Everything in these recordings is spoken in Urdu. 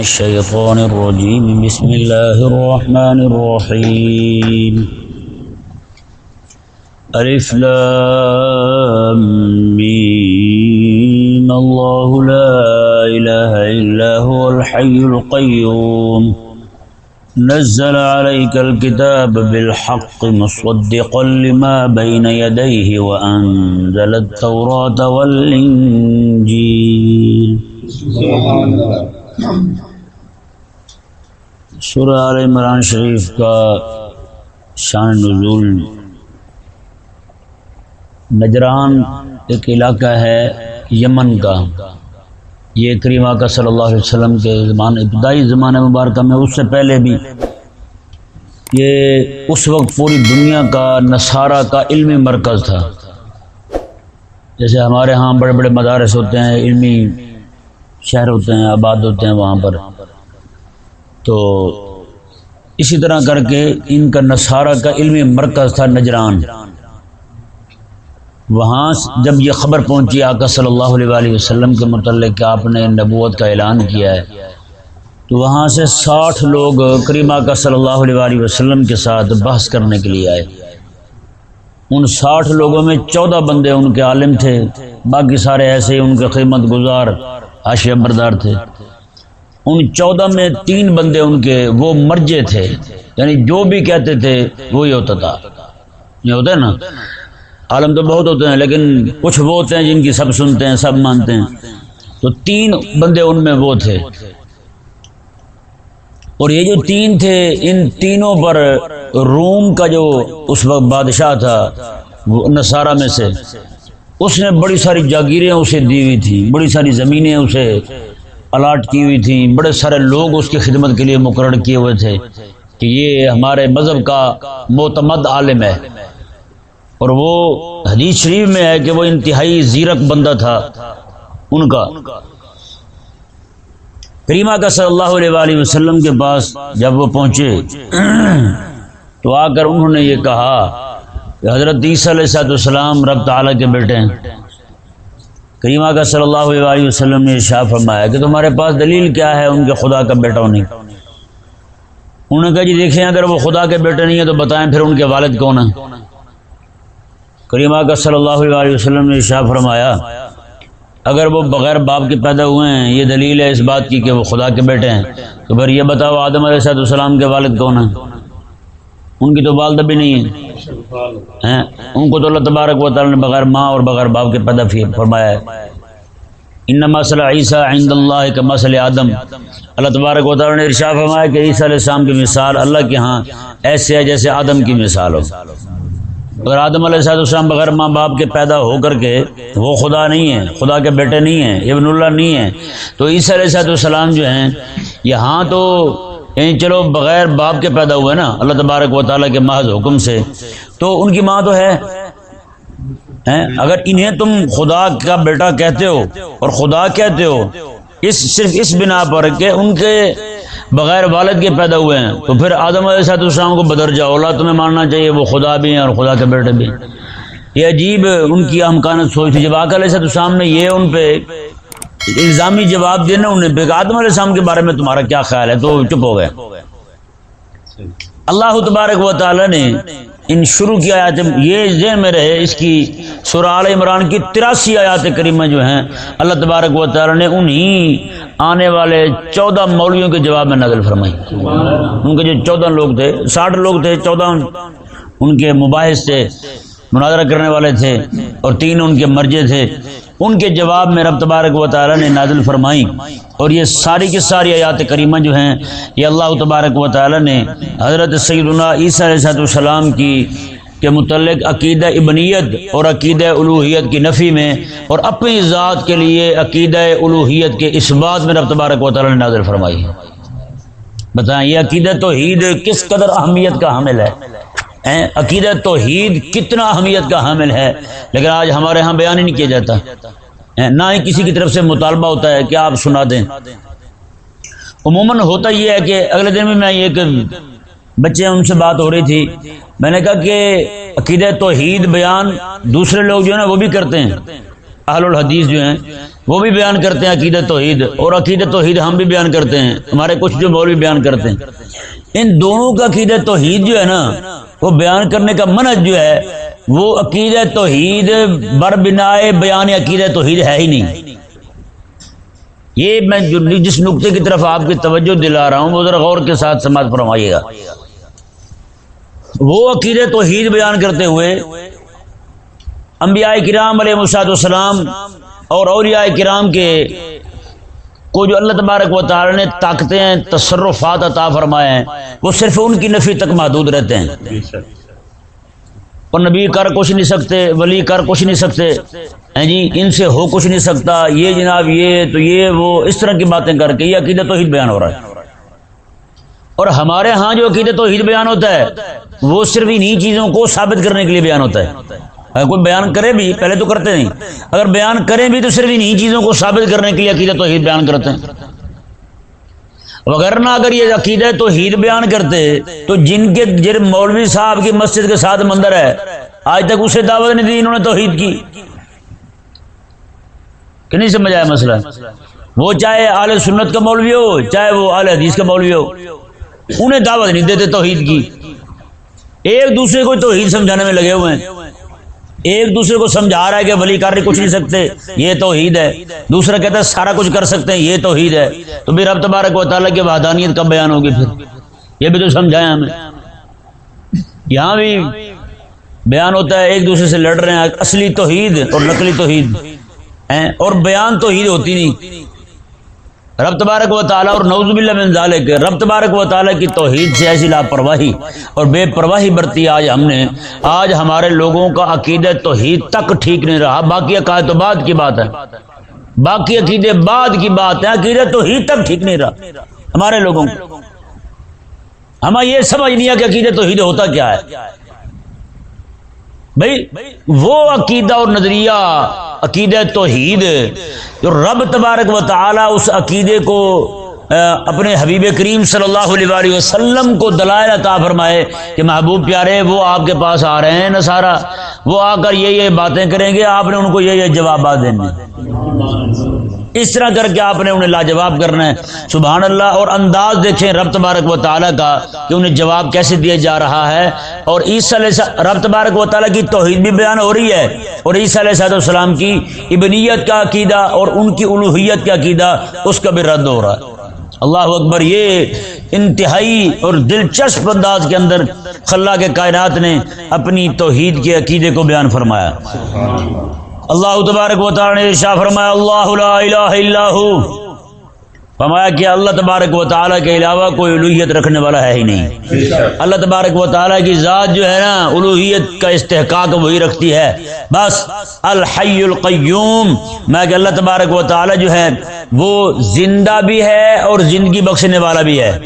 الشيطان الرجيم. بسم الله الرحمن الرحيم. ألف لام ميم. الله لا إله إلا هو الحي القيوم. نزل عليك الكتاب بالحق مصدقا لما بين يديه وأنزل التوراة والإنجيل. سبحان الله. سورہ آل عمران شریف کا شان نزول نجران ایک علاقہ ہے یمن کا۔ یہ کریمہ کا صلی اللہ علیہ وسلم کے زمان، ابتدائی زمانہ مبارکہ میں، اس سے پہلے بھی۔ یہ اس وقت پوری دنیا کا نصارہ کا علمی مرکز تھا۔ جیسے ہمارے ہاں بڑے بڑے مدارس ہوتے ہیں، علمی شہر ہوتے ہیں، آباد ہوتے ہیں وہاں پر۔ تو اسی طرح کر کے ان کا نصارہ کا علمی مرکز تھا نجران۔ وہاں جب یہ خبر پہنچی آقا صلی اللہ علیہ وآلہ وسلم کے متعلق کہ آپ نے نبوت کا اعلان کیا ہے، تو وہاں سے ساٹھ لوگ کریم آقا صلی اللہ علیہ وآلہ وسلم کے ساتھ بحث کرنے کے لیے آئے۔ ان ساٹھ لوگوں میں چودہ بندے ان کے عالم تھے، باقی سارے ایسے ان کے خدمت گزار، حاشیہ بردار تھے۔ ان چودہ میں تین بندے ان کے وہ مرجے تھے یعنی جو بھی کہتے تھے وہی ہوتا تھا۔ یہ ہوتا ہے نا؟ عالم تو بہت ہوتے ہیں، لیکن کچھ وہ ہوتے ہیں جن کی سب سنتے ہیں، سب مانتے ہیں۔ تو تین بندے ان میں وہ تھے۔ اور یہ جو تین تھے، ان تینوں پر روم کا جو اس وقت بادشاہ تھا، وہ نصارہ میں سے، اس نے بڑی ساری جاگیریں اسے دی ہوئی تھیں، بڑی ساری زمینیں اسے الاٹ کی ہوئی تھیں بڑے سارے لوگ اس کی خدمت کے لیے مقرر کیے ہوئے تھے کہ یہ ہمارے مذہب کا معتمد عالم ہے۔ اور وہ حدیث شریف میں ہے کہ وہ انتہائی زیرک بندہ تھا، ان کا۔ کریمہ کا صلی اللہ علیہ وآلہ وسلم کے پاس جب وہ پہنچے، تو آ کر انہوں نے یہ کہا کہ حضرت عیسیٰ علیہ السلام رب تعالیٰ کے بیٹے ہیں۔ کریمہ کا صلی اللہ علیہ وسلم نے شاہ فرمایا کہ تمہارے پاس دلیل کیا ہے ان کے خدا کا بیٹا ہونے انہوں نے کہا جی دیکھیں اگر وہ خدا کے بیٹے نہیں ہیں تو بتائیں پھر ان کے والد کون ہیں؟ کریمہ کا صلی اللہ علیہ وسلم نے شاہ فرمایا، اگر وہ بغیر باپ کے پیدا ہوئے ہیں، یہ دلیل ہے اس بات کی کہ وہ خدا کے بیٹے ہیں، تو پھر یہ بتاؤ آدم علیہ صاحب السلام کے والد کون ہیں؟ ان کی تو والدہ بھی نہیں ہے۔ ان کو تو اللہ تبارک و تعالیٰ نے بغیر ماں اور بغیر باپ کے پیدا فرمایا ہے۔ ان مسئلہ عیسیٰ عند اللہ کا مسئلہ آدم۔ اللہ تبارک و تعالیٰ نے ارشا فرمایا کہ عیسیٰ علیہ السلام کی مثال اللہ کے ہاں ایسے ہے جیسے آدم کی مثال ہو۔ اگر آدم علیہ السلام بغیر ماں باپ کے پیدا ہو کر کے وہ خدا نہیں ہے، خدا کے بیٹے نہیں ہیں، ابن اللہ نہیں ہے تو عیسیٰ علیہ السلام جو ہیں، یہاں تو یعنی چلو بغیر باپ کے پیدا ہوئے نا، اللہ تبارک و تعالیٰ کے محض حکم سے۔ تو ان کی ماں تو ہے اگر انہیں تم خدا کا بیٹا کہتے ہو اور خدا کہتے ہو، اس صرف اس بنا پر کہ ان کے بغیر والد کے پیدا ہوئے ہیں، تو پھر آدم علیہ صاحب السلام کو بدر جاؤ۔ اللہ تمہیں ماننا چاہیے وہ خدا بھی ہیں اور خدا کے بیٹے بھی۔ یہ عجیب ان کی امکانت سوچ تھی۔ جب آکا علیہ صاحب السلام نے یہ ان پہ الزامی جواب دینا انہیں پہ آدم علیہ السلام کے بارے میں تمہارا کیا خیال ہے؟ تو چپ ہو گئے۔ اللہ تبارک و تعالی نے ان شروع کی آیات یہ ذہن میں رہے اس کی سورہ آل عمران کی تراسی آیات کریمہ جو ہیں اللہ تبارک و تعالی نے انہی آنے والے چودہ مولویوں کے جواب میں نازل فرمائی۔ ان کے جو چودہ لوگ تھے ساٹھ لوگ تھے چودہ ان کے مباحث تھے مناظرہ کرنے والے تھے اور تین ان کے مرجے تھے۔ ان کے جواب میں رب تبارک و تعالی نے نازل فرمائی اور یہ ساری کی ساری آیات کریمہ جو ہیں، یہ اللہ تبارک و تعالی نے حضرت سیدنا عیسیٰ علیہ السلام کی کے متعلق عقیدہ ابنیت اور عقیدہ الوحیت کی نفی میں اور اپنی ذات کے لیے عقیدہ الوحیت کے اس بات میں رب تبارک و تعالی نے نازل فرمائی بتائیں، یہ عقیدہ توحید کس قدر اہمیت کا حامل ہے؟ عقیدہ توحید کتنا اہمیت کا حامل ہے؟ لیکن آج ہمارے ہاں بیان ہی نہیں کیا جاتا۔ نہ ہی کسی کی طرف سے مطالبہ ہوتا ہے کہ آپ سنا دیں۔ عموماً ہوتا یہ ہے کہ اگلے دن میں میں ایک بچے ان سے بات ہو رہی تھی۔ میں نے کہا کہ عقیدہ توحید بیان دوسرے لوگ جو ہیں وہ بھی کرتے ہیں۔ اہل الحدیث جو ہیں، وہ بھی بیان کرتے ہیں عقیدت توحید۔ اور عقیدت توحید ہم بھی بیان کرتے ہیں۔ ہمارے کچھ جو مولوی بیان کرتے ہیں۔ ان دونوں کا عقیدت توحید جو ہے نا وہ بیان کرنے کا منج جو ہے، وہ عقیدت توحید بر بنا بیان عقیدت توحید ہے ہی نہیں۔ یہ میں جس نقطے کی طرف آپ کی توجہ دلا رہا ہوں، وہ ذرا غور کے ساتھ سماعت فرمائیے گا۔ وہ عقیدت توحید بیان کرتے ہوئے انبیاء کرام علیہ مساط والسلام اور اولیاء کرام کے کو جو اللہ تبارک و تعالی نے طاقتیں تصرفات عطا فرمائے ہیں وہ صرف ان کی نفی تک محدود رہتے ہیں۔ اور نبی کر کچھ نہیں سکتے ولی کر کچھ نہیں سکتے۔ ہیں جی ان سے ہو کچھ نہیں سکتا یہ جناب یہ تو یہ وہ اس طرح کی باتیں کر کے یہ عقیدت توحید بیان ہو رہا ہے۔ اور ہمارے ہاں جو عقیدت توحید بیان ہوتا ہے وہ صرف انہی چیزوں کو ثابت کرنے کے لیے بیان ہوتا ہے۔ اگر کوئی بیان کرے بھی، پہلے تو کرتے نہیں۔ اگر بیان کریں بھی تو صرف انہی چیزوں کو ثابت کرنے کے لیے عقیدت توحید بیان کرتے ہیں۔ وغیرہ اگر یہ عقیدہ توحید بیان کرتے، تو جن کے جن مولوی صاحب کی مسجد کے ساتھ مندر ہے، آج تک اسے دعوت نہیں دی انہوں نے توحید کی۔ کہ نہیں سمجھ آیا مسئلہ؟ وہ چاہے آل سنت کا مولوی ہو، چاہے وہ آل حدیث کا مولوی ہو، انہیں دعوت نہیں دیتے توحید کی۔ ایک دوسرے کو توحید سمجھانے میں لگے ہوئے ہیں۔ ایک دوسرے کو سمجھا رہا ہے کہ ولی کر کچھ نہیں سکتے۔ یہ توحید ہے۔ دوسرا کہتا ہے، سارا کچھ کر سکتے ہیں، یہ توحید ہے۔ تو پھر رب تبارک و تعالیٰ کی وحدانیت کب بیان ہوگی پھر؟ یہ بھی تو سمجھایا ہمیں یہاں بھی بیان ہوتا ہے، ایک دوسرے سے لڑ رہے ہیں۔ اصلی توحید اور نقلی توحید اور بیان توحید ہوتی نہیں۔ رب تبارک و تعالیٰ اور نوز باللہ من ذالک، رب تبارک و تعالیٰ کی توحید سے ایسی لاپرواہی اور بے پرواہی برتی آج ہم نے، آج ہمارے لوگوں کا عقیدہ توحید تک ٹھیک نہیں رہا، باقی عقائد تو بعد کی بات ہے۔ باقی عقیدے بعد کی بات ہے عقیدہ توحید تک ٹھیک نہیں رہا۔ ہمارے لوگوں کو۔ ہمیں یہ سمجھ نہیں ہے کہ عقیدہ توحید ہوتا کیا ہے۔ بھائی، وہ عقیدہ اور نظریہ، عقیدہ توحید تو رب تبارک و تعالی اس عقیدے کو اپنے حبیب کریم صلی اللہ علیہ وسلم کو دلائل عطا فرمائے کہ محبوب پیارے، وہ آپ کے پاس آ رہے ہیں نصارہ، وہ آ کر یہ یہ باتیں کریں گے، آپ نے ان کو یہ یہ جوابات دینے اس طرح کر کے آپ نے انہیں لاجواب کرنا ہے۔ سبحان اللہ اور انداز دیکھیں رب تبارک و تعالیٰ کا کہ انہیں جواب کیسے دیا جا رہا ہے۔ اور عیسی علیہ رب تبارک و تعالیٰ کی توحید بھی بیان ہو رہی ہے۔ اور عیسی علیہ صاحب السلام کی ابنیت کا عقیدہ اور ان کی الوحیت کا عقیدہ اس کا بھی رد ہو رہا ہے۔ اللہ اکبر، یہ انتہائی اور دلچسپ انداز کے اندر خلا کے کائنات نے اپنی توحید کے عقیدے کو بیان فرمایا۔ اللہ تبارک و تعالی نے شاہ فرمایا، اللہ لا الہ الا ہو۔ فرمایا کہ اللہ تبارک و تعالیٰ کے علاوہ کوئی الوحیت رکھنے والا ہے ہی نہیں۔ اللہ تبارک و تعالیٰ کی ذات جو ہے نا، الوحیت کا استحقاق وہی رکھتی ہے۔ بس، الحی القیوم۔ میں کہ اللہ تبارک و تعالیٰ جو ہے، وہ زندہ بھی ہے اور زندگی بخشنے والا بھی ہے۔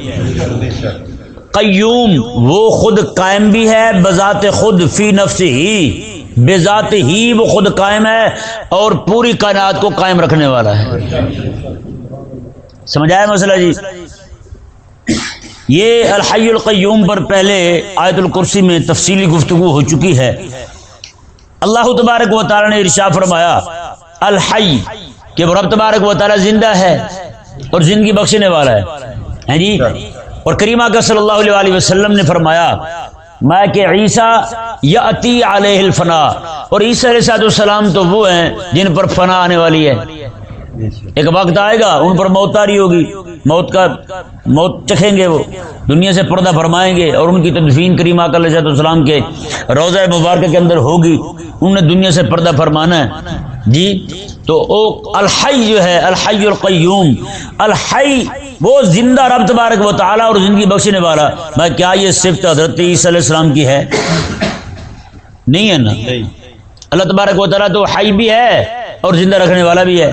قیوم، وہ خود قائم بھی ہے، بذات خود فی نفس ہی بے ذات ہی وہ خود قائم ہے اور پوری کائنات کو قائم رکھنے والا ہے۔ سمجھ آیا مسئلہ جی؟ یہ الحی القیوم پر پہلے آیت الکرسی میں تفصیلی گفتگو ہو چکی ہے۔ اللہ تبارک و تعالی نے ارشا فرمایا، الحی، کہ رب تبارک و تعالی زندہ ہے اور زندگی بخشنے والا ہے۔ جی؟ اور کریمہ کا صلی اللہ علیہ وسلم نے فرمایا میں کہ عیسیٰ یا عطی علیہ الفنا اور عیسیٰ علیہ السلام تو وہ ہیں جن پر فنا آنے والی ہے۔ ایک وقت آئے گا ان پر موت آری ہوگی۔ موت کا موت چکھیں گے وہ۔ دنیا سے پردہ فرمائیں گے اور ان کی تدفین کریمہ علیہ السلام کے روزہ مبارکہ کے اندر ہوگی۔ انہوں نے دنیا سے پردہ فرمانا ہے۔ جی تو او الحی جو ہے الحی القیوم۔ الحی وہ زندہ رب تبارک و تعالیٰ اور زندگی بخشنے والا۔ میں کیا یہ صفت حضرت عیسی علیہ السلام کی ہے؟ نہیں ہے نا؟ اللہ تبارک و تعالیٰ تو حی بھی ہے۔ اور زندہ رکھنے والا بھی ہے۔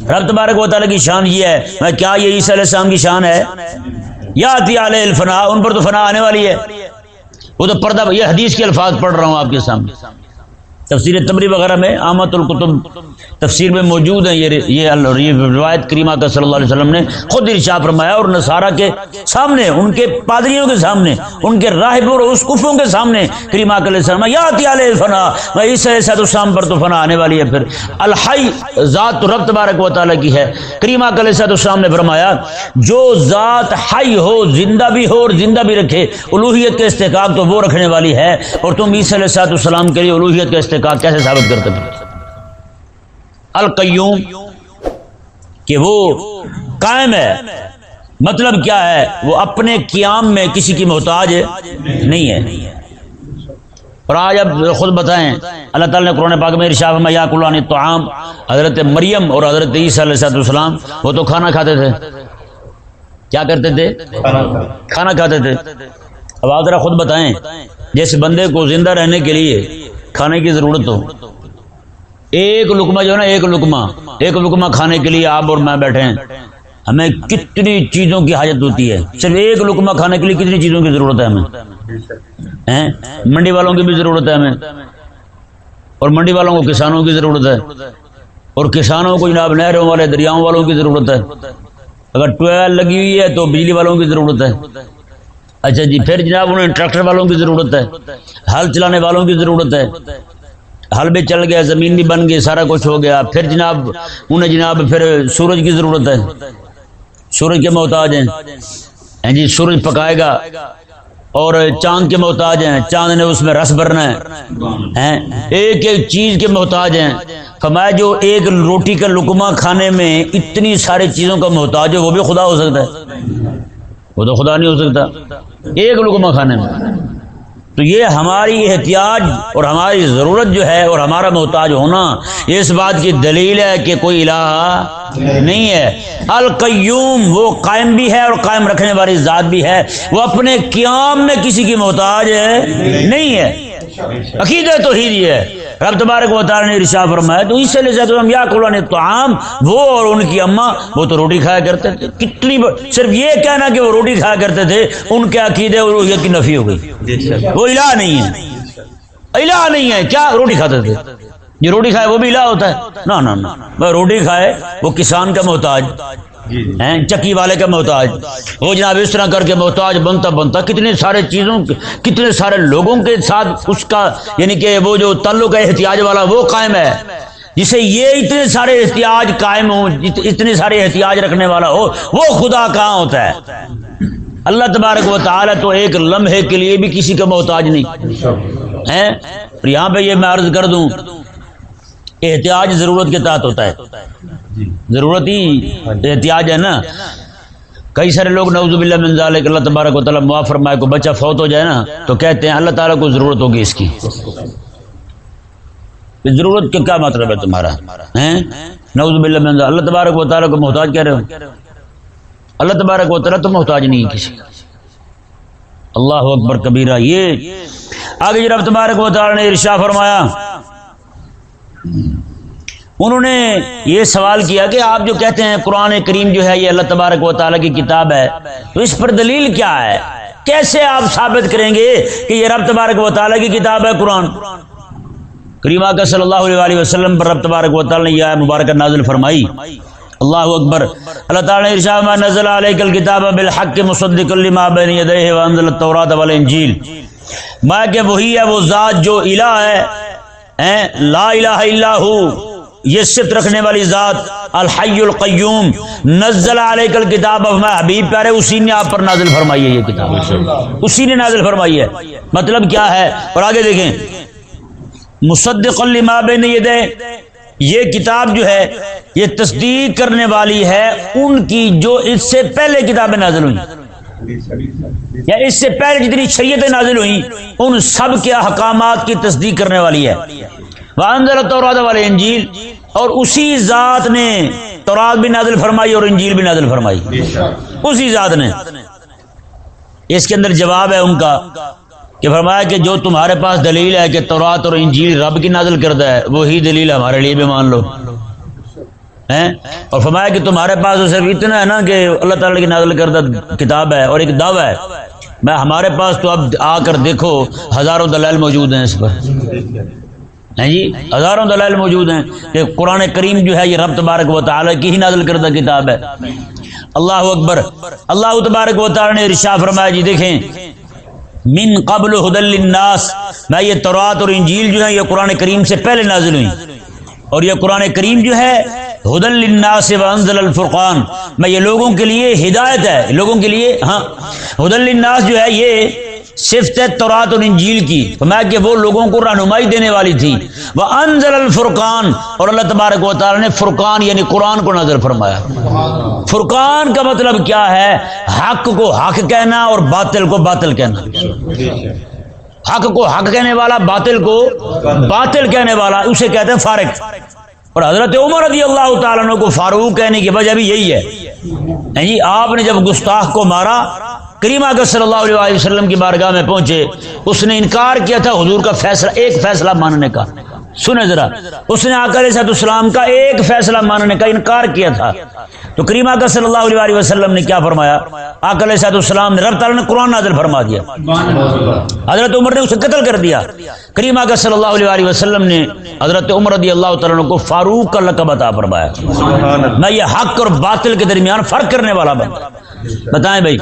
رب تبارک و تعالیٰ کی شان یہ ہے۔ میں کیا یہ عیسی علیہ السلام کی شان ہے؟ یا علیہ الفنا، ان پر تو فنا آنے والی ہے۔ وہ تو پردہ، یہ حدیث کے الفاظ پڑھ رہا ہوں آپ کے سامنے۔ تفسیر تبری وغیرہ میں آمد القتب تفسیر میں موجود ہیں، یہ یہ روایت کریمہ کا صلی اللہ علیہ وسلم نے خود ارشا فرمایا اور نصارہ کے سامنے، ان کے پادریوں کے سامنے، ان کے راہب اور اس کفوں کے سامنے کریمہ علیہ السلام یا علیہ فنا میں اس صحت السلام پر تو فنا آنے والی ہے پھر۔ الحی ذات تو رب تبارک و تعالیٰ کی ہے۔ کریمہ علیہ السلام نے فرمایا، جو ذات حی ہو، زندہ بھی ہو اور زندہ بھی رکھے، الوحیت کے استحقاق تو وہ رکھنے والی ہے۔ اور تم عیسی علیہ السلام کے لیے الوحیت کا استحقاق کیسے ثابت کرتے تھے؟ القیوم، کہ وہ قائم ہے۔ مطلب کیا ہے؟ وہ اپنے قیام میں کسی کی محتاج نہیں ہے۔ اور آج اب خود بتائیں، اللہ تعالیٰ نے قرآن پاک میں ارشاد میں یا قلعہ تو عام حضرت مریم اور حضرت عیسیٰ علیہ السلام وہ تو کھانا کھاتے تھے۔ کیا کرتے تھے؟ کھانا کھاتے تھے۔ اب آپ ذرا خود بتائیں، جس بندے کو زندہ رہنے کے لیے کھانے کی ضرورت ہو ایک لکما جو ہے نا، ایک لکما ایک لکما کھانے کے لیے آپ اور میں بیٹھے ہیں۔ ہمیں کتنی چیزوں کی حاجت ہوتی ہے۔ صرف ایک لکما کھانے کے لیے کتنی چیزوں کی ضرورت ہے ہمیں؟ منڈی والوں کی بھی ضرورت ہے ہمیں۔ اور منڈی والوں کو کسانوں کی ضرورت ہے۔ اور کسانوں کو جناب نہروں والے، دریاؤں والوں کی ضرورت ہے۔ اگر ٹویل لگی ہوئی ہے تو بجلی والوں کی ضرورت ہے۔ اچھا جی پھر جناب انہیں ٹریکٹر والوں کی ضرورت ہے۔ ہل چلانے والوں کی ضرورت ہے۔ ہل بھی چل گیا، زمین بھی بن گئی، سارا کچھ ہو گیا۔ پھر جناب، انہیں جناب پھر سورج کی ضرورت ہے۔ سورج کے محتاج ہیں۔ ہاں جی سورج پکائے گا۔ اور چاند کے محتاج ہیں۔ چاند نے اس میں رس بھرنا ہے۔ ہاں، ایک ایک چیز کے محتاج ہیں۔ فرمایا جو ایک روٹی کا لکما کھانے میں اتنی ساری چیزوں کا محتاج ہے، وہ بھی خدا ہو سکتا ہے۔ وہ تو خدا نہیں ہو سکتا۔ ایک لکما کھانے میں۔ تو یہ ہماری احتیاط اور ہماری ضرورت جو ہے اور ہمارا محتاج ہونا یہ اس بات کی دلیل ہے کہ کوئی الہ نہیں ہے۔ القیوم وہ قائم بھی ہے اور قائم رکھنے والی ذات بھی ہے۔ وہ اپنے قیام میں کسی کی محتاج ہے نہیں ہے۔ عقیدہ تو ہی ہے۔ رب تبارک و تعالی نے رشا فرمایا تو اس سے ہم یا نے تو عام وہ اور ان کی اماں وہ تو روٹی کھایا کرتے تھے۔ کتنی صرف یہ کہنا کہ وہ روٹی کھایا کرتے تھے ان کے عقیدے اور روحیت کی نفی ہو گئی۔ وہ الہ نہیں ہے۔ الہ نہیں ہے کیا روٹی کھاتے تھے؟ یہ روٹی کھائے وہ بھی الہ ہوتا ہے۔ نہ نہ روٹی کھائے وہ کسان کا محتاج۔ جی، جی۔ چکی والے کا محتاج۔ وہ جناب اس طرح کر کے محتاج بنتا بنتا۔ کتنے سارے چیزوں کتنے سارے لوگوں کے ساتھ اس کا یعنی کہ وہ جو تعلق ہے احتیاج والا وہ قائم ہے۔ جسے یہ اتنے سارے احتیاج قائم ہو اتنے سارے احتیاج رکھنے والا ہو وہ خدا کہاں ہوتا ہے؟ اللہ تبارک و تعالی تو ایک لمحے کے لیے بھی کسی کا محتاج نہیں۔ ہے یہاں پہ یہ میں عرض کر دوں احتیاج ضرورت کے تحت ہوتا ہے۔ جی۔ ضرورت ہی احتیاج ہے نا۔ کئی سارے لوگ نوز باللہ من ذالک اللہ تبارک و تعالیٰ معاف فرمائے کو بچہ فوت ہو جائے نا تو کہتے ہیں اللہ تعالیٰ کو ضرورت ہوگی اس کی۔ ضرورت کا کیا مطلب ہے تمہارا؟ نوز باللہ من ذالک۔ اللہ تبارک و تعالیٰ کو محتاج کہہ رہے ہو؟ اللہ تبارک و تعالیٰ تو محتاج نہیں کسی۔ اللہ اکبر کبیرہ یہ۔ آگے رب تبارک و تعالیٰ نے ارشا فرمایا انہوں نے یہ سوال کیا کہ آپ جو کہتے ہیں قرآن کریم جو ہے یہ اللہ تبارک و تعالیٰ کی کتاب ہے، تو اس پر دلیل کیا ہے؟ کیسے آپ ثابت کریں گے کہ یہ رب تبارک و تعالیٰ کی کتاب ہے قرآن؟ کریمہ کا صلی اللہ علیہ وسلم پر رب تبارک و تعالیٰ نے یہ مبارک نازل فرمائی۔ اللہ اکبر۔ اللہ تعالیٰ نے ارشاد ما نزل علیک الکتاب بالحق مصدق لما بین یدیہ وانزل التوراۃ والانجیل۔ میں کہ وہی ہے، وہ ذات جو الہ ہے لا الہ الا ہو۔ یہ صفت رکھنے والی ذات، الحی القیوم۔ نزل علیہ کل کتاب حبیب پیارے، اسی نے آپ پر نازل فرمائی ہے یہ کتاب۔ اسی نے نازل فرمائی ہے۔ مطلب کیا ہے؟ اور آگے دیکھیں۔ مصدق لما بین دے یہ کتاب جو ہے، یہ تصدیق کرنے والی ہے ان کی جو اس سے پہلے کتابیں نازل ہوئی یا اس سے پہلے جتنی شریعتیں نازل ہوئی ان سب کے احکامات کی تصدیق کرنے والی ہے۔ والے انجیل اور اسی ذات نے تورات بھی نازل فرمائی اور انجیل بھی نازل فرمائی۔ اسی ذات نے۔ اس کے اندر جواب ہے ان کا کہ فرمایا کہ جو تمہارے پاس دلیل ہے کہ تورات اور انجیل رب کی نازل کردہ ہے، وہی دلیل ہمارے لیے بھی مان لو۔ اور فرمایا کہ تمہارے پاس تو صرف اتنا ہے نا کہ اللہ تعالی کی نازل کردہ کتاب ہے اور ایک دعویٰ ہے۔ میں ہمارے پاس تو اب آ کر دیکھو، ہزاروں دلائل موجود ہیں اس پر۔ ہیں جی؟ ہزاروں دلائل موجود ہیں کہ قرآن کریم جو ہے، یہ رب تبارک و تعالی کی ہی نازل کردہ کتاب ہے۔ اللہ اکبر۔ اللہ تبارک و تعالی نے ارشاد فرمایا جی دیکھیں۔ من قبل الناس میں یہ تورات اور انجیل جو ہے یہ قرآن کریم سے پہلے نازل ہوئی اور یہ قرآن کریم جو ہے حدل الناس وانزل الفرقان۔ میں یہ لوگوں کے لیے ہدایت ہے، لوگوں کے لیے ہاں۔ حدل الناس جو ہے، یہ صفت تورات اور انجیل کی، فرمایا کہ وہ لوگوں کو رہنمائی دینے والی تھی۔ وہ انزل الفرقان، اور اللہ تبارک و تعالی نے فرقان یعنی قرآن کو نظر فرمایا۔ فرقان کا مطلب کیا ہے؟ حق کو حق کہنا اور باطل کو باطل کہنا۔ حق کو حق کہنے والا، باطل کو باطل کہنے والا، اسے کہتے ہیں فارق اور حضرت عمر رضی اللہ تعالیٰ عنہ کو فاروق کہنے کی وجہ بھی یہی ہے۔ جی آپ نے جب گستاخ کو مارا کریمہ کا صلی اللہ علیہ وسلم کی بارگاہ میں پہنچے اس نے انکار کیا تھا حضور کا فیصلہ ایک فیصلہ ماننے کا۔ سنے ذرا اس نے آکر صاحب اسلام کا ایک فیصلہ ماننے کا انکار کیا تھا۔ تو کریمہ کا صلی اللہ علیہ وسلم نے کیا فرمایا؟ آکر صاحب السلام نے رب تعالیٰ نے قرآن نازل فرما دیا۔ حضرت عمر نے اسے قتل کر دیا۔ کریمہ کا صلی اللہ علیہ وسلم نے حضرت عمر رضی اللہ تعالیٰ کو فاروق کا لقب عطا فرمایا۔ میں یہ حق اور باطل کے درمیان فرق کرنے والا بندہ۔ بتائیں بھائی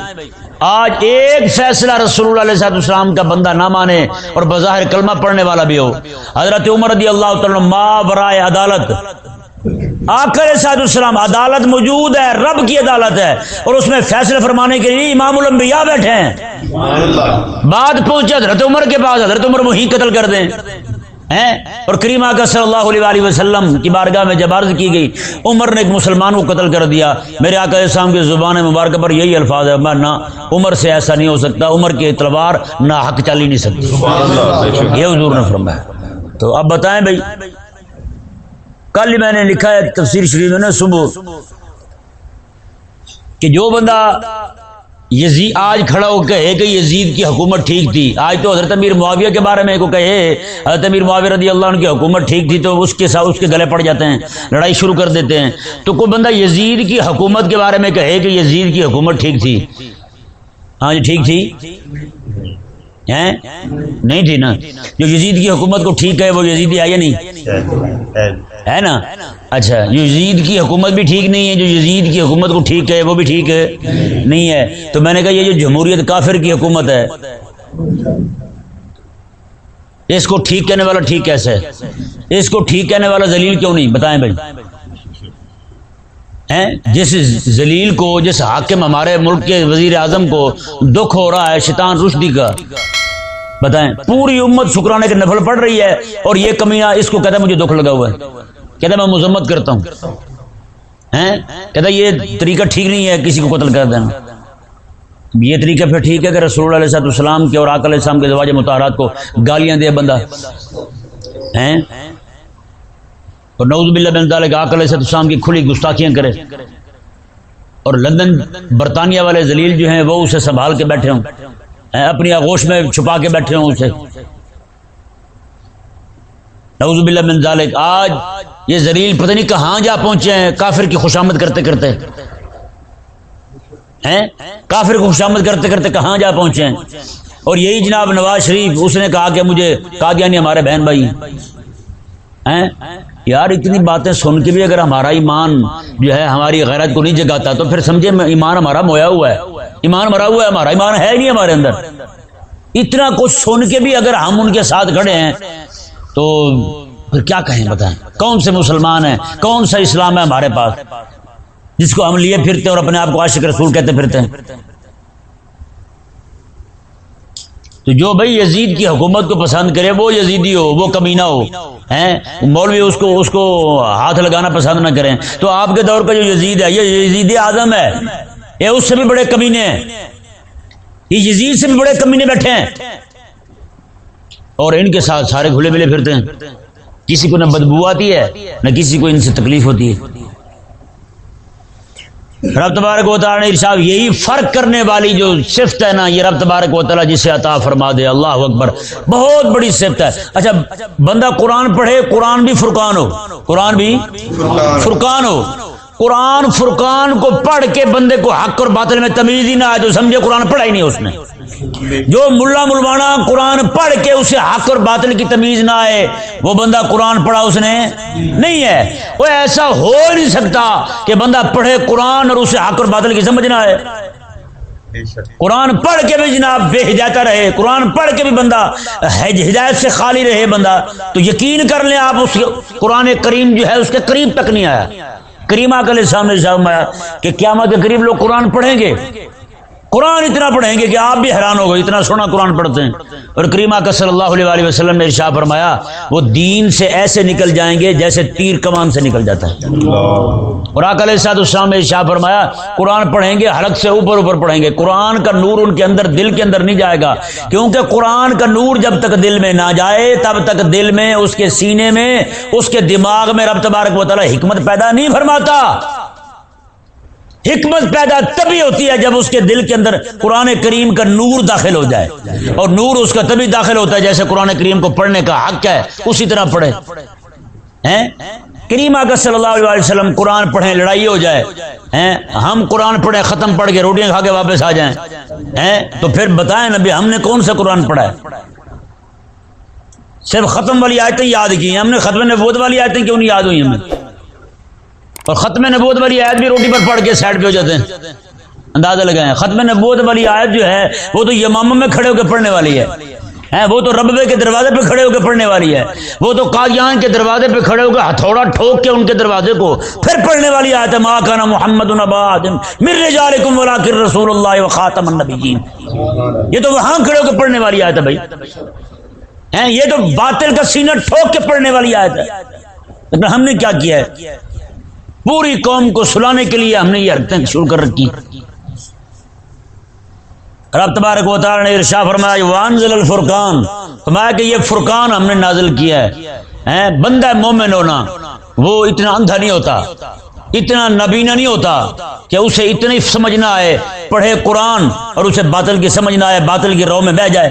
آج ایک فیصلہ رسول اللہ علیہ السلام کا بندہ نہ مانے اور بظاہر کلمہ پڑھنے والا بھی ہو۔ حضرت عمر رضی اللہ تعالیٰ ما برائے عدالت آخر سعد السلام عدالت موجود ہے رب کی عدالت ہے اور اس میں فیصلے فرمانے کے لیے امام الانبیاء بیٹھے ہیں۔ بات پہنچے حضرت عمر کے پاس حضرت عمر وہی قتل کر دیں۔ ہیں؟ اور کریمہ کا صلی اللہ علیہ وسلم کی بارگاہ میں جب عرض کی گئی عمر نے ایک مسلمان کو قتل کر دیا۔ میرے آقا اسلام کی زبان مبارکہ پر یہی الفاظ ہے میں نہ عمر سے ایسا نہیں ہو سکتا عمر کی تلوار نہ حق چل ہی نہیں سکتی یہ حضور نے فرمایا۔ تو اب بتائیں بھائی کل میں نے لکھا ہے تفسیر شریف میں نا صبح کہ جو بندہ یزید آج کھڑا ہو کہے کہ یزید کی حکومت ٹھیک تھی۔ آج تو حضرت امیر معاویہ کے بارے میں کو کہے۔ حضرت امیر معاویہ رضی اللہ عنہ کی حکومت ٹھیک تھی تو اس کے ساتھ اس کے گلے پڑ جاتے ہیں، لڑائی شروع کر دیتے ہیں۔ تو کوئی بندہ یزید کی حکومت کے بارے میں کہے کہ یزید کی حکومت ٹھیک تھی۔ ہاں جی ٹھیک تھی؟ ہیں؟ نہیں تھی نا۔ جو یزید کی حکومت کو ٹھیک ہے وہ یزیدی آیا نہیں؟ ہے نا؟ اچھا یزید کی حکومت بھی ٹھیک نہیں ہے، جو یزید کی حکومت کو ٹھیک ہے وہ بھی ٹھیک ہے؟ نہیں ہے۔ تو میں نے کہا یہ جو جمہوریت کافر کی حکومت ہے، اس کو ٹھیک کہنے والا ٹھیک کیسے ہے؟ اس کو ٹھیک کہنے والا ذلیل کیوں نہیں؟ بتائیں بھائی۔ جس ذلیل کو، جس حاکم ہمارے ملک کے وزیر اعظم کو دکھ ہو رہا ہے، شیطان رشدی کا بتائیں، پوری امت شکرانے کے نفل پڑ رہی ہے اور یہ کمیاں اس کو کہتا ہے مجھے دکھ لگا ہوا ہے۔ کہتا ہے میں مذمت کرتا ہوں۔ کہتا ہے یہ طریقہ ٹھیک نہیں ہے، کسی کو قتل کر دینا۔ یہ طریقہ پھر ٹھیک ہے کہ رسول اللہ علیہ السلام کے اور آک علیہ السلام کے زواج متحرات کو گالیاں دے بندہ۔ ہیں؟ اور نوز باللہ بن ذالک آک علیہ السلام کی کھلی گستاخیاں کرے۔ اور لندن برطانیہ والے ذلیل جو ہیں، وہ اسے سنبھال کے بیٹھے ہوں۔ اپنی آغوش میں چھپا کے بیٹھے ہوں اسے۔ نعوذ باللہ من ذالک۔ آج یہ زلیل پتہ نہیں کہاں جا پہنچے ہیں، کافر کی خوشامد کرتے کرتے۔ ہیں؟ کافر کی خوشامد کرتے کرتے کہاں جا پہنچے ہیں؟ اور یہی جناب نواز شریف، اس نے کہا کہ مجھے قادیانی ہمارے بہن بھائی۔ ہیں؟ یار، اتنی باتیں سن کے بھی اگر ہمارا ایمان جو ہے، ہماری غیرت کو نہیں جگاتا، تو پھر سمجھے ایمان ہمارا مویا ہوا ہے۔ ایمان مرا ہوا ہے ہمارا، ایمان ہے نہیں ہمارے اندر۔ اتنا کچھ سن کے بھی اگر ہم ان کے ساتھ کھڑے ہیں، تو پھر کیا کہیں بتائیں؟ کون سے مسلمان ہیں؟ کون سا اسلام ہے ہمارے پاس؟ جس کو ہم لیے پھرتے ہیں اور اپنے آپ کو عاشق رسول کہتے پھرتے ہیں۔ تو جو بھائی یزید کی حکومت کو پسند کرے، وہ یزیدی ہو، وہ کمینہ ہو، ہیں؟ مولوی اس کو اس کو ہاتھ لگانا پسند نہ کریں۔ تو آپ کے دور کا جو یزید ہے، یہ یزید اعظم ہے۔ یہ اس سے بھی بڑے کمینے ہیں۔ یہ یزید سے بھی بڑے کمینے بیٹھے ہیں۔ اور ان کے ساتھ سارے کھلے ملے پھرتے ہیں۔ کسی کو نہ بدبو آتی ہے، نہ کسی کو ان سے تکلیف ہوتی ہے۔ رب تبارک و تعالی نے یہی فرق کرنے والی جو صفت ہے نا، یہ رب تبارک و تعالی جسے عطا فرما دے، اللہ اکبر۔ بہت بڑی صفت ہے۔ اچھا بندہ قرآن پڑھے، قرآن بھی فرقان ہو۔ قرآن بھی فرقان ہو۔ قرآن فرقان کو پڑھ کے بندے کو حق اور باطل میں تمیز ہی نہ آئے تو سمجھے قرآن پڑھا ہی نہیں اس نے۔ جو ملا ملوانا قرآن پڑھ کے اسے حق اور باطل کی تمیز نہ آئے، وہ بندہ قرآن پڑھا اس نے؟ نہیں ہے۔ وہ ایسا ہو نہیں سکتا کہ بندہ پڑھے قرآن اور اسے حق اور باطل کی سمجھ نہ آئے۔ قرآن پڑھ کے بھی جناب بے ہدایت رہے، قرآن پڑھ کے بھی بندہ ہدایت سے خالی رہے بندہ۔ تو یقین کر لیں آپ اس قرآن کریم جو ہے، اس کے قریب تک نہیں آیا۔ کریمہ کل سامنے سامنے کہ قیامت کے قریب لوگ قرآن پڑھیں گے۔ قرآن اتنا پڑھیں گے کہ آپ بھی حیران ہو گئے، اتنا سونا قرآن پڑھتے ہیں۔ اور کریمہ کا صلی اللہ علیہ وسلم نے ارشا فرمایا، وہ دین سے ایسے نکل جائیں گے جیسے تیر کمان سے نکل جاتا ہے۔ اور آکل سات السلام نے ارشا فرمایا، قرآن پڑھیں گے، حلق سے اوپر اوپر پڑھیں گے۔ قرآن کا نور ان کے اندر، دل کے اندر نہیں جائے گا۔ کیونکہ قرآن کا نور جب تک دل میں نہ جائے، تب تک دل میں، اس کے سینے میں، اس کے دماغ میں رب تبارک و تعالی حکمت پیدا نہیں فرماتا۔ حکمت پیدا تبھی ہوتی ہے جب اس کے دل کے اندر قرآن کریم کا نور داخل ہو جائے اور نور اس کا تبھی داخل ہوتا ہے جیسے قرآن کریم کو پڑھنے کا حق ہے، اسی طرح پڑھے۔ کریم آ صلی اللہ علیہ وسلم قرآن پڑھیں، لڑائی ہو جائے۔ ہم قرآن پڑھیں، ختم پڑھ کے روٹیاں کھا کے واپس آ جائیں۔ تو پھر بتائیں نبی، ہم نے کون سا قرآن پڑھا ہے؟ صرف ختم والی آیتیں یاد کی ہیں۔ ہم نے ختم نبوت والی آیتیں کیوں نہیں یاد ہوئی ہمیں؟ اور ختم نبوت والی آیت بھی روٹی پر پڑھ کے سائڈ پہ ہو جاتے ہیں۔ اندازہ لگائیں۔ ختم نبوت والی آیت جو ہے، وہ تو یمام میں کھڑے ہو کے پڑھنے والی ہے۔ وہ تو ربے کے دروازے پہ کھڑے ہو کے پڑھنے والی ہے۔ وہ تو قادیان کے دروازے پہ کھڑے ہو کے ہتھوڑا ٹھوک کے ان کے دروازے کو پھر پڑھنے والی آیت ہے۔ ما کانا محمد مر رجالکم ولکن رسول اللہ و خاتم النبیین۔ یہ تو وہاں کھڑے ہو کے پڑھنے والی آیت ہے بھائی۔ یہ تو باطل کا سینہ ٹھوک کے پڑھنے والی آیت ہے۔ لیکن ہم نے کیا کیا ہے؟ پوری قوم کو سلانے کے لیے ہم نے یہ حرکتیں شروع کر رکھی۔ رب تبارک و تعالی نے ارشا فرمایا، وانزل الفرقان۔ فرمایا کہ یہ فرقان ہم نے نازل کیا ہے۔ بندہ مومن ہونا، وہ اتنا اندھا نہیں ہوتا، اتنا نبینا نہیں ہوتا کہ اسے اتنی سمجھ نہ آئے، پڑھے قرآن اور اسے باطل کی سمجھ نہ آئے، باطل کی رو میں بہ جائے۔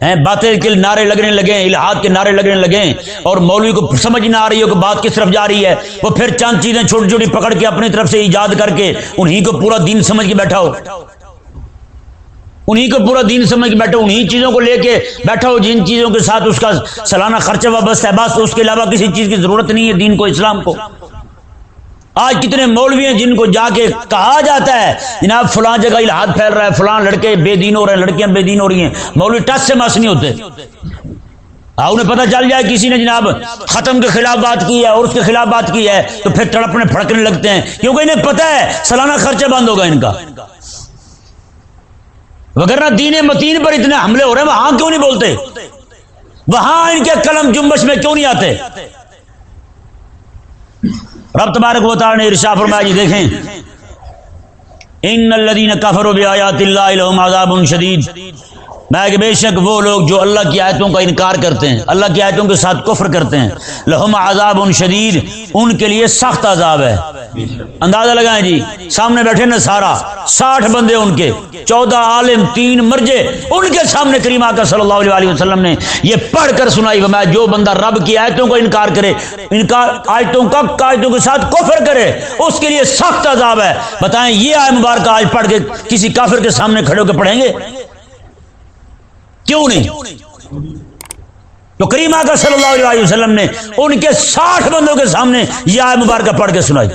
باتیں کے نعرے لگنے لگے الحاد کے نعرے لگنے لگے اور مولوی کو سمجھ نہ آ رہی ہو کہ بات کس طرف جا رہی ہے۔ وہ پھر چند چیزیں چھوٹی چھوٹی پکڑ کے اپنی طرف سے ایجاد کر کے انہی کو پورا دین سمجھ کے بیٹھا ہو۔ انہی کو پورا دین سمجھ کے بیٹھا انہی چیزوں کو لے کے بیٹھا ہو۔ جن چیزوں کے ساتھ اس کا سالانہ خرچہ وابستہ ہے۔ بس اس کے علاوہ کسی چیز کی ضرورت نہیں ہے دین کو، اسلام کو۔ آج کتنے مولوی ہیں جن کو جا کے کہا جاتا ہے، جناب فلاں جگہ الحاد پھیل رہا ہے، فلاں لڑکے بے دین ہو رہے ہیں، لڑکیاں بے دین ہو رہی ہیں۔ مولوی ٹچ سے مس نہیں ہوتے۔ ہاں انہیں پتہ چل جائے کسی نے جناب ختم کے خلاف بات کی ہے اور اس کے خلاف بات کی ہے تو پھر تڑپنے پھڑکنے لگتے ہیں۔ کیونکہ انہیں پتہ ہے، سالانہ خرچہ بند ہوگا ان کا۔ وغیرہ دین متین پر اتنے حملے ہو رہے ہیں، وہاں کیوں نہیں بولتے؟ وہاں ان کے قلم جنبش میں کیوں نہیں آتے؟ رب تبارک و تعالی نے ارشا فرمایا جی دیکھیں۔ ان الذين كفروا بآيات الله لهم عذاب شدید۔ میں کہ بے شک وہ لوگ جو اللہ کی آیتوں کا انکار کرتے ہیں، اللہ کی آیتوں کے ساتھ کفر کرتے ہیں، لہم عذاب شدید، ان کے لیے سخت عذاب ہے۔ اندازہ لگائیں جی سامنے بیٹھے نا سارا، ساٹھ بندے ان کے، چودہ عالم، تین مرجے، ان کے سامنے کریم آقا صلی اللہ علیہ وسلم نے یہ پڑھ کر سنائی میں جو بندہ رب کی آیتوں کو انکار کرے، انکار، آیتوں کا، آیتوں کے ساتھ کفر کرے، اس کے لیے سخت عذاب ہے۔ بتائیں یہ آئے مبارکہ آج پڑھ کے کسی کافر کے سامنے کھڑے ہو کے پڑھیں گے؟ کیوں نہیں؟ تو کریم آقا صلی اللہ علیہ وسلم نے ان کے ساٹھ بندوں کے سامنے یہ آئے مبارکہ پڑھ کے سنائی۔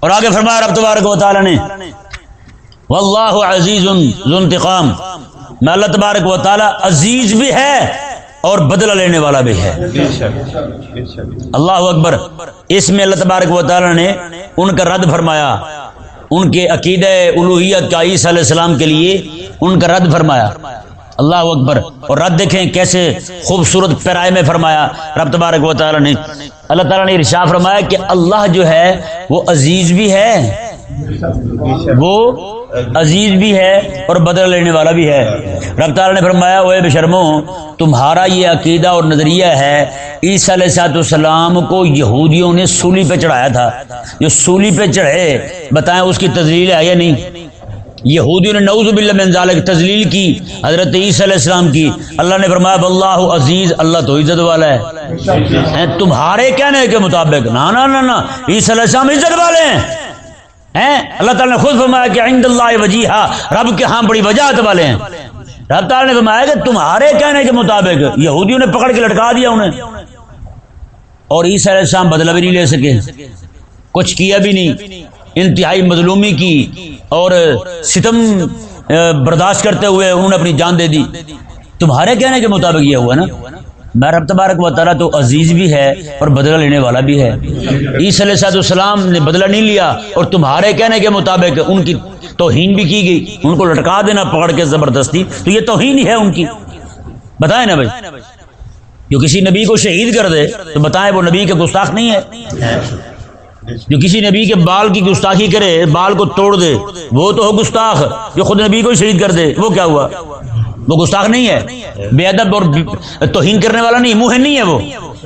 اور آگے فرمایا، رب تبارک و تعالی نے، واللہ عزیز ذو انتقام۔ میں اللہ تبارک و تعالی عزیز بھی ہے اور بدلہ لینے والا بھی ہے۔ اللہ اکبر، اس میں اللہ تبارک و تعالی نے ان کا رد فرمایا ان کے عقیدہ الوحیت کا عیسیٰ علیہ السلام کے لیے ان کا رد فرمایا۔ اللہ اکبر۔ اور رد دیکھیں کیسے خوبصورت پیرائے میں فرمایا۔ رب تبارک و تعالیٰ نے۔ اللہ تعالیٰ نے ارشا فرمایا کہ اللہ جو ہے وہ عزیز بھی ہے۔ وہ عزیز بھی ہے اور بدل لینے والا بھی ہے۔ رب تعالیٰ نے فرمایا وہ بشرمو تمہارا یہ عقیدہ اور نظریہ ہے، عیسیٰ علیہ سات السلام کو یہودیوں نے سولی پہ چڑھایا تھا۔ جو سولی پہ چڑھے، بتائیں اس کی تزلیل ہے یا نہیں؟ یہودیوں نے نعوذ باللہ من ذالک تزلیل کی، حضرت عیسیٰ علیہ السلام کی۔ اللہ نے فرمایا اللہ عزیز، اللہ تو عزت والا ہے۔ تمہارے کہنے کے مطابق۔ نا نا نا نا، عیسیٰ علیہ السلام عزت والے ہیں۔ اللہ تعالیٰ نے خود فرمایا کہ عند اللہ وجیحا رب کے ہاں بڑی وجاہت والے ہیں۔ رب تعالیٰ نے فرمایا کہ تمہارے کہنے کے مطابق یہودیوں نے پکڑ کے لٹکا دیا انہیں۔ اور عیسی علیہ السلام بدلہ بھی نہیں لے سکے۔ کچھ کیا بھی نہیں۔ انتہائی مظلومی کی اور ستم برداشت کرتے ہوئے انہوں نے اپنی جان دے دی۔ تمہارے کہنے کے مطابق یہ ہوا نا؟ رب تبارک و تعالیٰ تو عزیز بھی ہے اور بدلہ لینے والا بھی ہے۔ عیسی علیہ صاحب السلام نے بدلہ نہیں لیا اور تمہارے کہنے کے مطابق ان کی توہین بھی کی گئی۔ ان کو لٹکا دینا پکڑ کے زبردستی۔ تو یہ توہین ہی ہے ان کی۔ بتائیں نا بھائی۔ جو کسی نبی کو شہید کر دے تو بتائیں وہ نبی کے گستاخ نہیں ہے۔ جو کسی نبی کے بال کی گستاخی کرے، بال کو توڑ دے، وہ تو ہو گستاخ۔ جو خود نبی کو شہید کر دے، وہ کیا ہوا؟ وہ گستاخ نہیں ہے۔ بے ادب اور توہین کرنے والا نہیں، منہ نہیں ہے وہ۔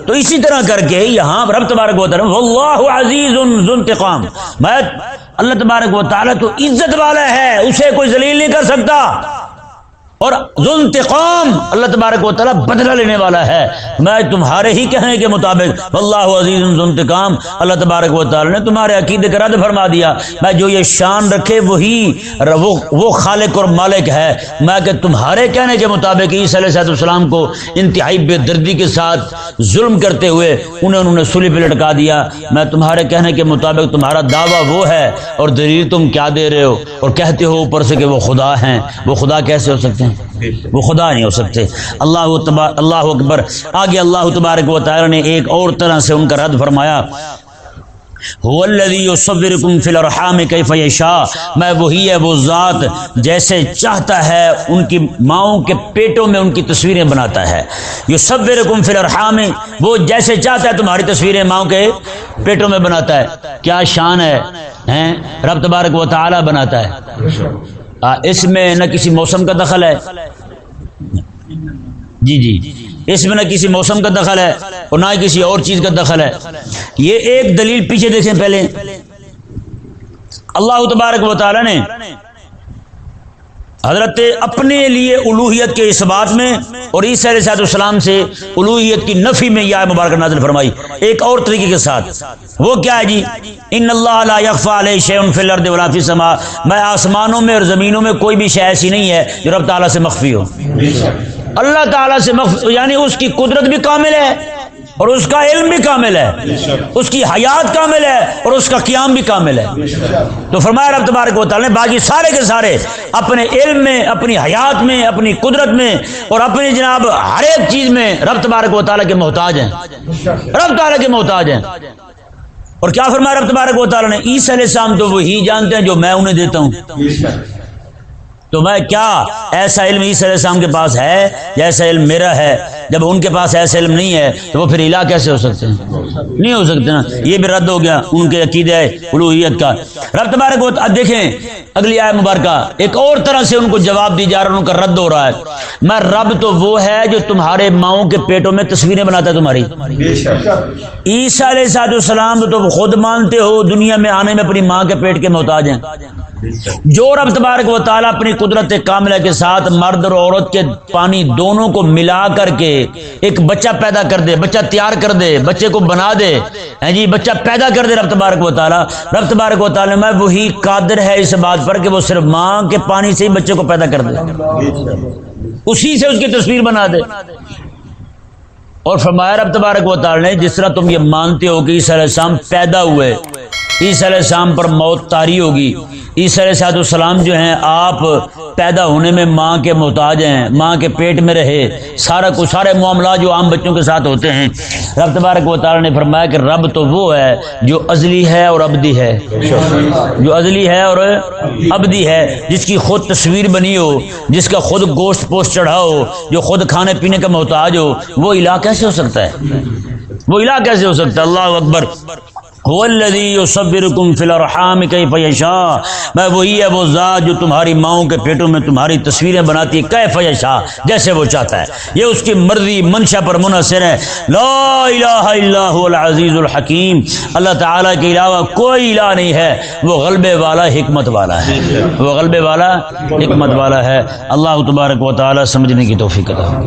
تو اسی طرح کر کے یہاں رب تبارک و تعالیٰ واللہ عزیز انتقام۔ میں اللہ تبارک و تعالیٰ تو عزت والا ہے، اسے کوئی ذلیل نہیں کر سکتا۔ اور انتقام اللہ تبارک و تعالیٰ بدلہ لینے والا ہے۔ میں تمہارے ہی کہنے کے مطابق اللہ عزیز انتقام اللہ تبارک و تعالیٰ نے تمہارے عقید رد فرما دیا۔ میں جو یہ شان رکھے وہی وہ خالق اور مالک ہے۔ میں کہ تمہارے کہنے کے مطابق عیسی علیہ صاحب السلام کو انتہائی بے دردی کے ساتھ ظلم کرتے ہوئے انہیں انہوں نے سلی پہ لٹکا دیا۔ میں تمہارے کہنے کے مطابق تمہارا دعویٰ وہ ہے اور دلیل تم کیا دے رہے ہو اور کہتے ہو اوپر سے کہ وہ خدا ہیں۔ وہ خدا کیسے ہو سکتے ہیں؟ ہیں۔ وہ خدا نہیں ہو سکتے۔ اللہ اللہ اکبر۔ آگے اللہ تبارک و تعالی نے ایک اور طرح سے ان کا رد فرمایا۔ هو الذي يصبركم في الارحام كيف يشاء میں وہی ہے، وہ ذات جیسے چاہتا ہے، ان کی ماؤں کے پیٹوں میں ان کی تصویریں بناتا ہے۔ یو سب رقم فل الرحام وہ جیسے چاہتا ہے، تمہاری تصویریں ماؤں کے پیٹوں میں بناتا ہے۔ کیا شان ہے، ہیں؟ رب تبارک و تعالی بناتا ہے۔ اس میں نہ کسی موسم کا دخل ہے۔ جی جی۔ اس میں نہ کسی موسم کا دخل ہے اور نہ کسی اور چیز کا دخل ہے۔ یہ ایک دلیل پیچھے دیکھیں پہلے۔ اللہ تبارک و تعالی نے حضرت اپنے لیے الوحیت کے اس بات میں اور عیسی علیہ السلام سے الوحیت کی نفی میں یہ مبارک نازل فرمائی۔ ایک اور طریقے کے ساتھ۔ وہ کیا ہے جی؟ ان اللہ لا یخفا علیہ شیء فی الارض ولا فی السماء۔ میں آسمانوں میں اور زمینوں میں کوئی بھی شے ایسی نہیں ہے جو رب تعالی سے مخفی ہو۔ اللہ تعالی سے مخفی یعنی اس کی قدرت بھی کامل ہے۔ اور اس کا علم بھی کامل ہے۔ اس کی حیات کامل ہے اور اس کا قیام بھی کامل ہے۔ تو فرمایا رب تبارک و تعالی نے باقی سارے کے سارے اپنے علم میں اپنی حیات میں اپنی قدرت میں اور اپنی جناب ہر ایک چیز میں رب تبارک و تعالی کے محتاج ہیں۔ رب تعالی کے محتاج ہیں۔ اور کیا فرمایا رب تبارک و تعالی نے؟ عیسی علیہ السلام تو وہی جانتے ہیں جو میں انہیں دیتا ہوں۔ تو میں کیا ایسا علم عیسی علیہ السلام کے پاس ہے جیسا علم میرا ہے؟ جب ان کے پاس ایسا علم نہیں ہے تو وہ پھر الہ کیسے ہو سکتے ہیں؟ نہیں ہو سکتے نا۔ یہ بھی رد ہو گیا ان کے عقید الوحیت کا۔ رب تبارک اب دیکھیں، اگلی آئے مبارکہ۔ ایک اور طرح سے ان کو جواب دی جا رہا ان کا رد ہو رہا ہے۔ میں رب تو وہ ہے جو تمہارے ماؤں کے پیٹوں میں تصویریں بناتا ہے تمہاری۔ عیسیٰ علیہ السلام تو تم خود مانتے ہو، دنیا میں آنے میں اپنی ماں کے پیٹ کے محتاج ہیں۔ جو رب تبارک و تعالیٰ اپنی قدرت کاملہ کے ساتھ مرد اور عورت کے پانی دونوں کو ملا کر کے ایک بچہ پیدا کر دے بچہ تیار کر دے بچے کو بنا دے۔ جی بچہ پیدا کر دے رب تبارک و تعالیٰ۔ رب تبارک و تعالیٰ میں وہی قادر ہے اس بات پر کہ وہ صرف ماں کے پانی سے ہی بچے کو پیدا کر دے۔ اسی سے اس کی تصویر بنا دے۔ اور فرمایا، رب تبارک و تعالیٰ نے، جس طرح تم یہ مانتے ہو کہ عیسی علیہ السلام پیدا ہوئے، عیسی علیہ السلام پر موت تاری ہوگی، عیسی علیہ صاحب السلام جو ہیں، آپ پیدا ہونے میں ماں کے محتاج ہیں، ماں کے پیٹ میں رہے، سارا کچھ، سارے معاملات جو عام بچوں کے ساتھ ہوتے ہیں، رب تبارک و تعالیٰ نے فرمایا کہ رب تو وہ ہے جو ازلی ہے اور ابدی ہے، جو ازلی ہے اور ابدی ہے، جس کی خود تصویر بنی ہو، جس کا خود گوشت پوشت چڑھا ہو، جو خود کھانے پینے کا محتاج ہو، وہ علاقہ کیسے ہو سکتا ہے؟ وہ علاقہ کیسے ہو سکتا ہے؟ اللہ اکبر۔ میں وہی ہے وہ ذات جو تمہاری ماؤں کے پیٹوں میں تمہاری تصویریں بناتی ہے۔ کیف یشاء؟ جیسے وہ چاہتا ہے۔ یہ اس کی مرضی، منشا پر منحصر ہے۔ لا الہ الا هو العزیز الحکیم۔ اللہ تعالیٰ کے علاوہ کوئی الہ نہیں ہے۔ وہ غلبے والا حکمت والا ہے۔ وہ غلبے والا حکمت والا ہے۔ اللہ تبارک و تعالیٰ سمجھنے کی توفیق عطا